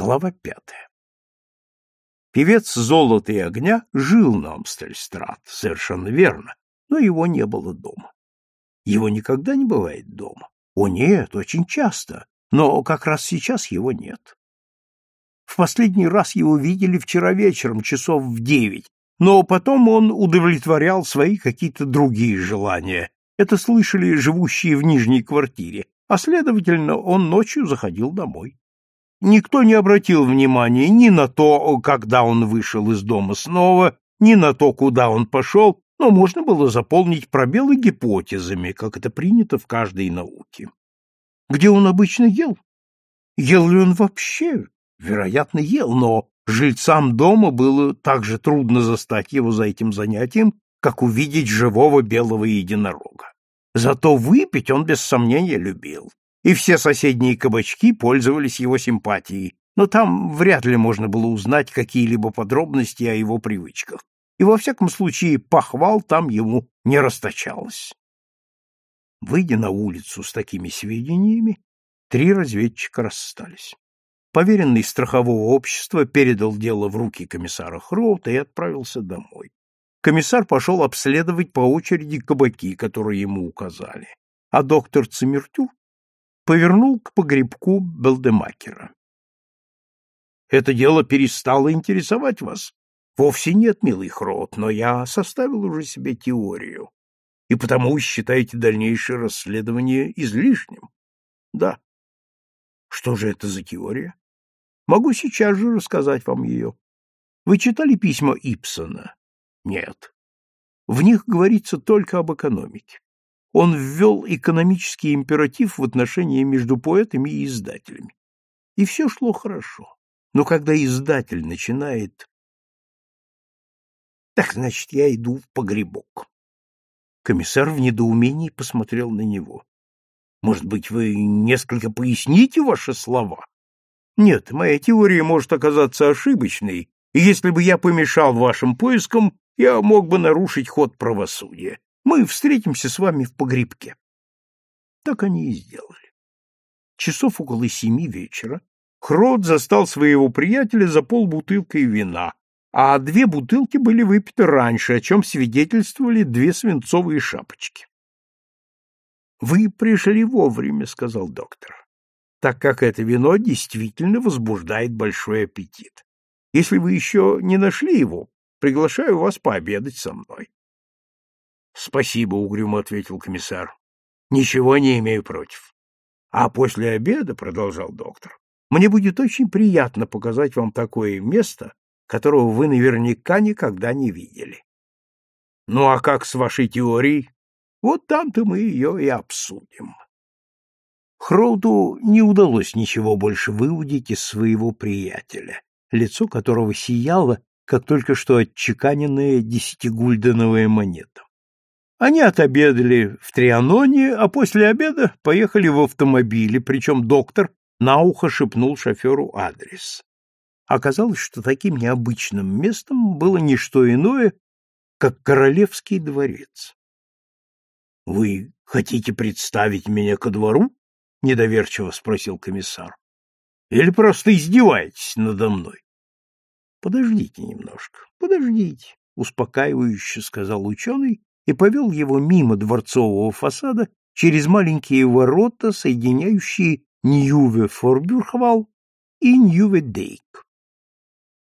Глава пятая. Певец «Золота и огня» жил на Амстельстрат, совершенно верно, но его не было дома. Его никогда не бывает дома. О нет, очень часто, но как раз сейчас его нет. В последний раз его видели вчера вечером, часов в девять, но потом он удовлетворял свои какие-то другие желания. Это слышали живущие в нижней квартире, а, следовательно, он ночью заходил домой. Никто не обратил внимания ни на то, когда он вышел из дома снова, ни на то, куда он пошел, но можно было заполнить пробелы гипотезами, как это принято в каждой науке. Где он обычно ел? Ел ли он вообще? Вероятно, ел, но жильцам дома было так же трудно застать его за этим занятием, как увидеть живого белого единорога. Зато выпить он без сомнения любил и все соседние кабачки пользовались его симпатией, но там вряд ли можно было узнать какие-либо подробности о его привычках, и во всяком случае похвал там ему не расточалось. Выйдя на улицу с такими сведениями, три разведчика расстались. Поверенный страхового общества передал дело в руки комиссара Хроута и отправился домой. Комиссар пошел обследовать по очереди кабаки, которые ему указали, а доктор Цимертюр повернул к погребку Белдемакера. Это дело перестало интересовать вас? Вовсе нет, милый Хрот, но я составил уже себе теорию. И потому считаете дальнейшее расследование излишним? Да. Что же это за теория? Могу сейчас же рассказать вам ее. Вы читали письма Ипсона? Нет. В них говорится только об экономике он ввел экономический императив в отношении между поэтами и издателями. И все шло хорошо. Но когда издатель начинает... Так, значит, я иду в погребок. Комиссар в недоумении посмотрел на него. Может быть, вы несколько поясните ваши слова? Нет, моя теория может оказаться ошибочной, и если бы я помешал вашим поискам, я мог бы нарушить ход правосудия. Мы встретимся с вами в погребке. Так они и сделали. Часов около семи вечера Хрот застал своего приятеля за полбутылкой вина, а две бутылки были выпиты раньше, о чем свидетельствовали две свинцовые шапочки. — Вы пришли вовремя, — сказал доктор, — так как это вино действительно возбуждает большой аппетит. Если вы еще не нашли его, приглашаю вас пообедать со мной. Спасибо, угрюмо ответил комиссар. Ничего не имею против. А после обеда, продолжал доктор, мне будет очень приятно показать вам такое место, которого вы наверняка никогда не видели. Ну а как с вашей теорией? Вот там-то мы ее и обсудим. Хроуту не удалось ничего больше выудить из своего приятеля, лицо которого сияло, как только что отчеканенная десятигульденовая монета. Они отобедали в Трианоне, а после обеда поехали в автомобиле, причем доктор на ухо шепнул шоферу адрес. Оказалось, что таким необычным местом было не что иное, как Королевский дворец. — Вы хотите представить меня ко двору? — недоверчиво спросил комиссар. — Или просто издеваетесь надо мной? — Подождите немножко, подождите, — успокаивающе сказал ученый и повел его мимо дворцового фасада через маленькие ворота, соединяющие Ньюве-Форбюрхвал и Ньюве-Дейк.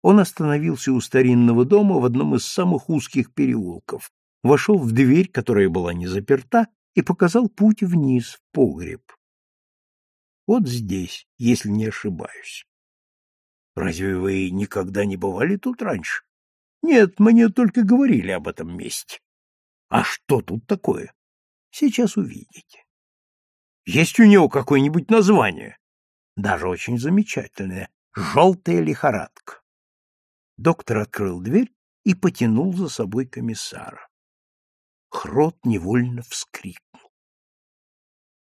Он остановился у старинного дома в одном из самых узких переулков, вошел в дверь, которая была не заперта, и показал путь вниз, в погреб. Вот здесь, если не ошибаюсь. Разве вы никогда не бывали тут раньше? Нет, мне только говорили об этом месте. А что тут такое? Сейчас увидите. Есть у него какое-нибудь название? Даже очень замечательное. Желтая лихорадка. Доктор открыл дверь и потянул за собой комиссара. Хрот невольно вскрикнул.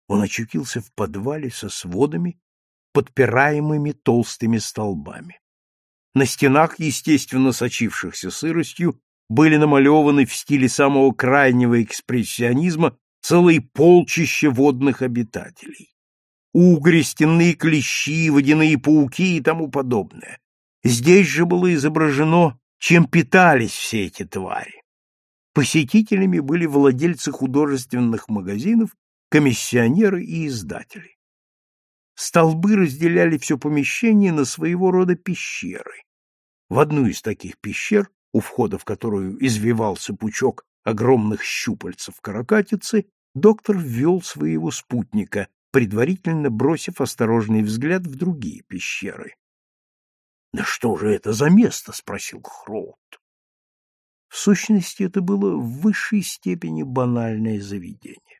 Он очутился в подвале со сводами, подпираемыми толстыми столбами. На стенах, естественно, сочившихся сыростью, были намалеваны в стиле самого крайнего экспрессионизма целые полчища водных обитателей. угри, стенные клещи, водяные пауки и тому подобное. Здесь же было изображено, чем питались все эти твари. Посетителями были владельцы художественных магазинов, комиссионеры и издатели. Столбы разделяли все помещение на своего рода пещеры. В одну из таких пещер, у входа в которую извивался пучок огромных щупальцев каракатицы, доктор ввел своего спутника, предварительно бросив осторожный взгляд в другие пещеры. — Да что же это за место? — спросил Хроут. В сущности, это было в высшей степени банальное заведение.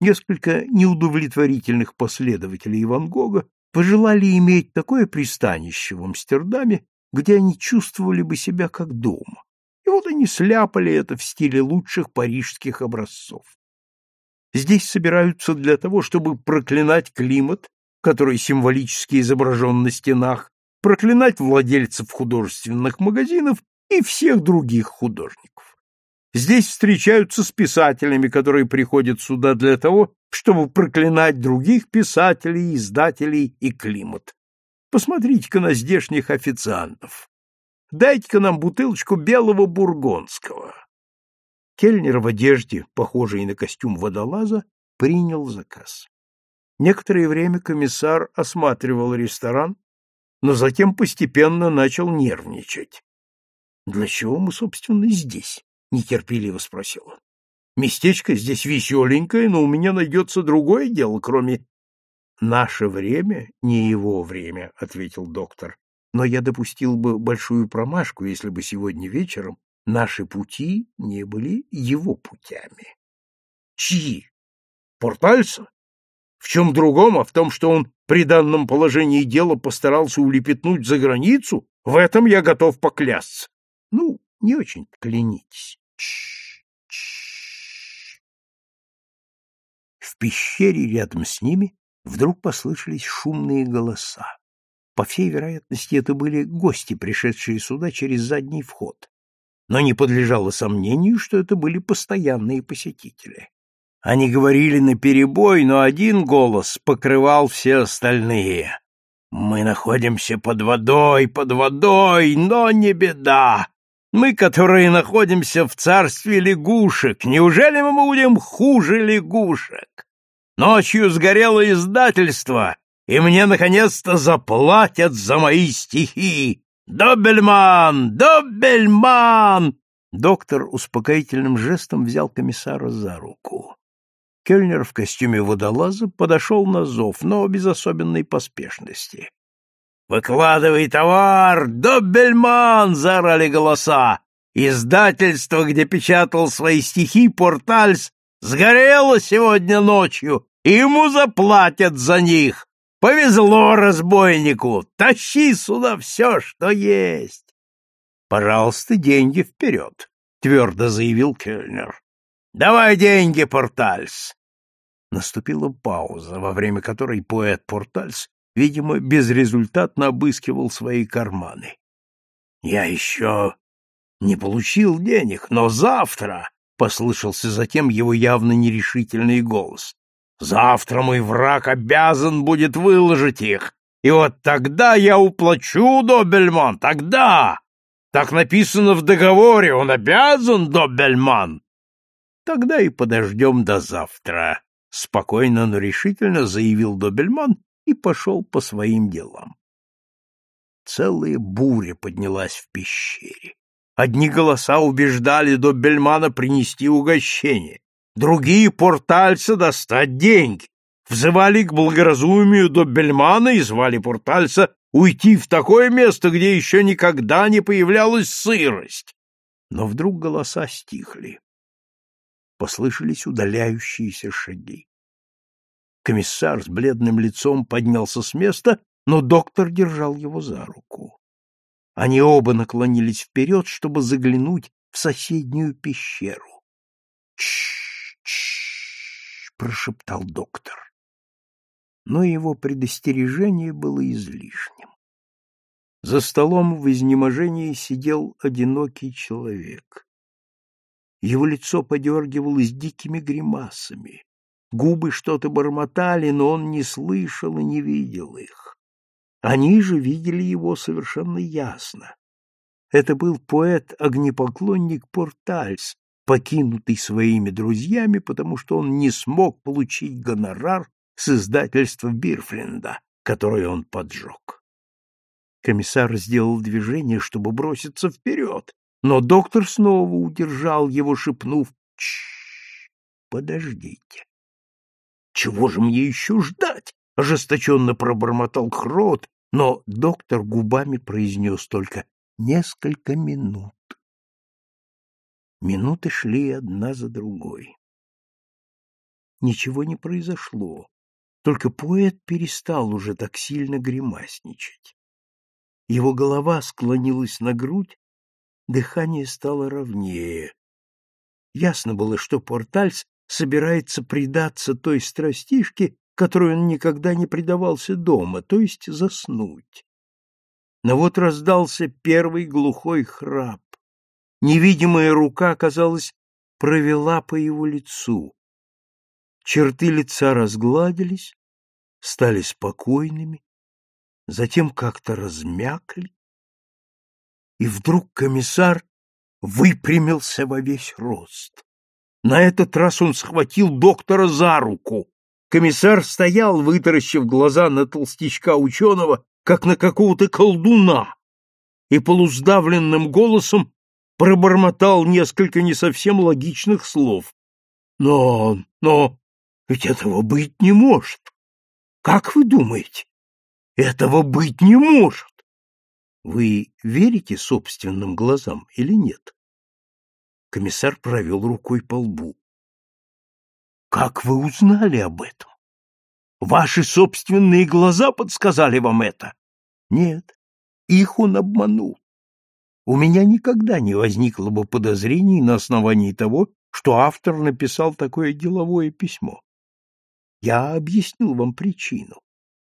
Несколько неудовлетворительных последователей Ван Гога пожелали иметь такое пристанище в Амстердаме, где они чувствовали бы себя как дома. И вот они сляпали это в стиле лучших парижских образцов. Здесь собираются для того, чтобы проклинать климат, который символически изображен на стенах, проклинать владельцев художественных магазинов и всех других художников. Здесь встречаются с писателями, которые приходят сюда для того, чтобы проклинать других писателей, издателей и климат. Посмотрите-ка на здешних официантов. Дайте-ка нам бутылочку белого бургонского. Кельнер в одежде, похожей на костюм водолаза, принял заказ. Некоторое время комиссар осматривал ресторан, но затем постепенно начал нервничать. Для чего мы, собственно, здесь? нетерпеливо спросил он. Местечко здесь веселенькое, но у меня найдется другое дело, кроме наше время не его время, ответил доктор. Но я допустил бы большую промашку, если бы сегодня вечером наши пути не были его путями. Чьи? Портальса? В чем другом, а в том, что он при данном положении дела постарался улепетнуть за границу, в этом я готов поклясться. Ну, не очень клянитесь. В пещере рядом с ними вдруг послышались шумные голоса. По всей вероятности, это были гости, пришедшие сюда через задний вход. Но не подлежало сомнению, что это были постоянные посетители. Они говорили наперебой, но один голос покрывал все остальные. «Мы находимся под водой, под водой, но не беда! Мы, которые находимся в царстве лягушек, неужели мы будем хуже лягушек? Ночью сгорело издательство, и мне наконец-то заплатят за мои стихи. Доббельман! Доббельман!» Доктор успокоительным жестом взял комиссара за руку. Кельнер в костюме водолаза подошел на зов, но без особенной поспешности. «Выкладывай товар! Доббельман!» — заорали голоса. Издательство, где печатал свои стихи Портальс, сгорело сегодня ночью, и ему заплатят за них. Повезло разбойнику! Тащи сюда все, что есть! Пожалуйста, деньги вперед, — твердо заявил Кельнер. Давай деньги, Портальс. Наступила пауза, во время которой поэт Портальс видимо, безрезультатно обыскивал свои карманы. «Я еще не получил денег, но завтра...» — послышался затем его явно нерешительный голос. «Завтра мой враг обязан будет выложить их, и вот тогда я уплачу, Добельман, тогда! Так написано в договоре, он обязан, Добельман!» «Тогда и подождем до завтра», — спокойно, но решительно заявил Добельман и пошел по своим делам. Целая буря поднялась в пещере. Одни голоса убеждали Доббельмана принести угощение, другие — портальца достать деньги, взывали к благоразумию Доббельмана и звали портальца уйти в такое место, где еще никогда не появлялась сырость. Но вдруг голоса стихли. Послышались удаляющиеся шаги. Комиссар с бледным лицом поднялся с места, но доктор держал его за руку. Они оба наклонились вперед, чтобы заглянуть в соседнюю пещеру. «Ч-ч-ч!» — прошептал доктор. Но его предостережение было излишним. За столом в изнеможении сидел одинокий человек. Его лицо подергивалось дикими гримасами. губы что-то бормотали, но он не слышал и не видел их. Они же видели его совершенно ясно. Это был поэт-огнепоклонник Портальс, покинутый своими друзьями, потому что он не смог получить гонорар с издательства Бирфлинда, которое он поджег. Комиссар сделал движение, чтобы броситься вперед, но доктор снова удержал его, шепнув «Чш, подождите». «Чего же мне еще ждать?» — ожесточенно пробормотал Хрот, но доктор губами произнес только «несколько минут». Минуты шли одна за другой. Ничего не произошло, только поэт перестал уже так сильно гримасничать. Его голова склонилась на грудь, дыхание стало ровнее. Ясно было, что Портальс собирается предаться той страстишке, которой он никогда не предавался дома, то есть заснуть. Но вот раздался первый глухой храп. Невидимая рука, казалось, провела по его лицу. Черты лица разгладились, стали спокойными, затем как-то размякли. И вдруг комиссар выпрямился во весь рост. На этот раз он схватил доктора за руку. Комиссар стоял, вытаращив глаза на толстячка ученого, как на какого-то колдуна, и полуздавленным голосом пробормотал несколько не совсем логичных слов. Но, но, ведь этого быть не может. Как вы думаете? Этого быть не может. Вы верите собственным глазам или нет? Комиссар провел рукой по лбу. Как вы узнали об этом? Ваши собственные глаза подсказали вам это? Нет, их он обманул. У меня никогда не возникло бы подозрений на основании того, что автор написал такое деловое письмо. Я объяснил вам причину.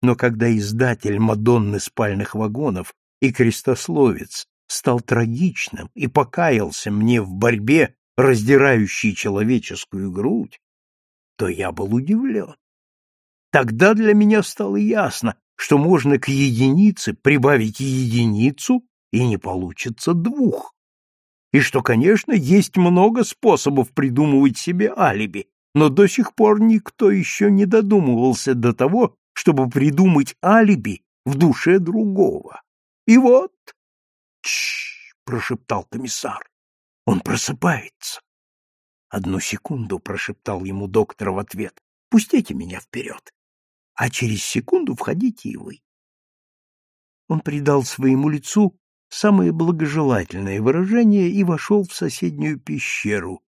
Но когда издатель «Мадонны спальных вагонов» и «Крестословец» стал трагичным и покаялся мне в борьбе, раздирающей человеческую грудь, то я был удивлен. Тогда для меня стало ясно, что можно к единице прибавить единицу и не получится двух. И что, конечно, есть много способов придумывать себе алиби, но до сих пор никто еще не додумывался до того, чтобы придумать алиби в душе другого. И вот... Чш! прошептал комиссар. Он просыпается. Одну секунду прошептал ему доктор в ответ. Пустите меня вперед. А через секунду входите и вы. Он придал своему лицу самое благожелательное выражение и вошел в соседнюю пещеру,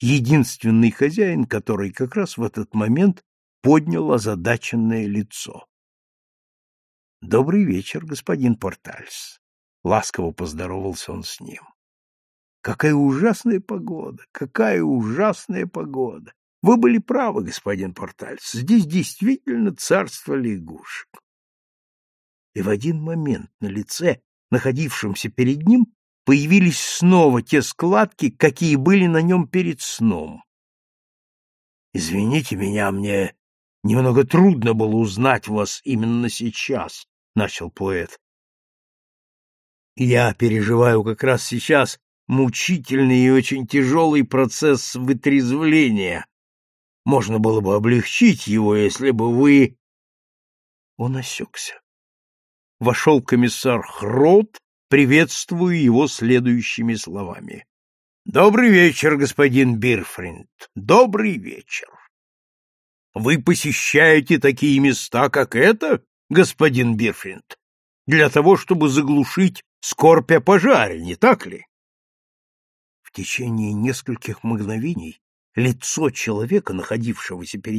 единственный хозяин который как раз в этот момент поднял озадаченное лицо. «Добрый вечер, господин Портальс», — ласково поздоровался он с ним. «Какая ужасная погода! Какая ужасная погода! Вы были правы, господин Портальс, здесь действительно царство лягушек». И в один момент на лице находившемся перед ним, появились снова те складки, какие были на нем перед сном. «Извините меня, мне немного трудно было узнать вас именно сейчас», — начал поэт. «Я переживаю как раз сейчас мучительный и очень тяжелый процесс вытрезвления. Можно было бы облегчить его, если бы вы...» Он осекся вошел комиссар Хрот, приветствуя его следующими словами. «Добрый вечер, господин Бирфринд, добрый вечер. Вы посещаете такие места, как это, господин Бирфринд, для того, чтобы заглушить скорбь о пожаре, не так ли?» В течение нескольких мгновений лицо человека, находившегося перед